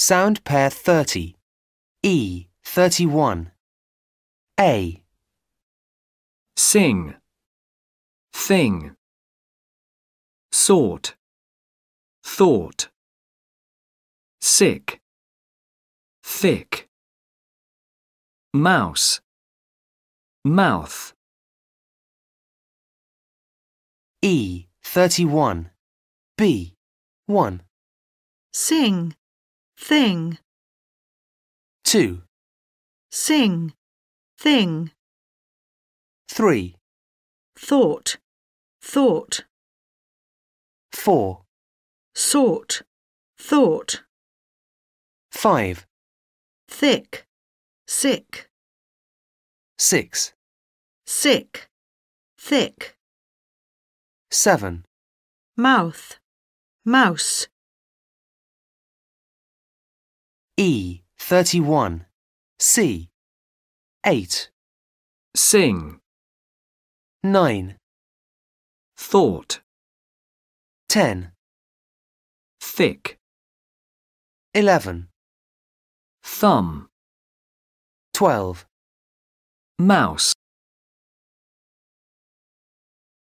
Sound pair 30. E. 31. A. sing, thing, sort, thought, sick, thick, mouse, mouth, E. 31. B. 1. sing, thing, 2. sing, thing, 3. thought, thought, 4. sort, thought, 5. thick, sick, 6. sick, thick, 7. mouth, mouse, E. 31. C. 8. sing, 9. thought, 10. thick, 11. thumb, 12. mouse.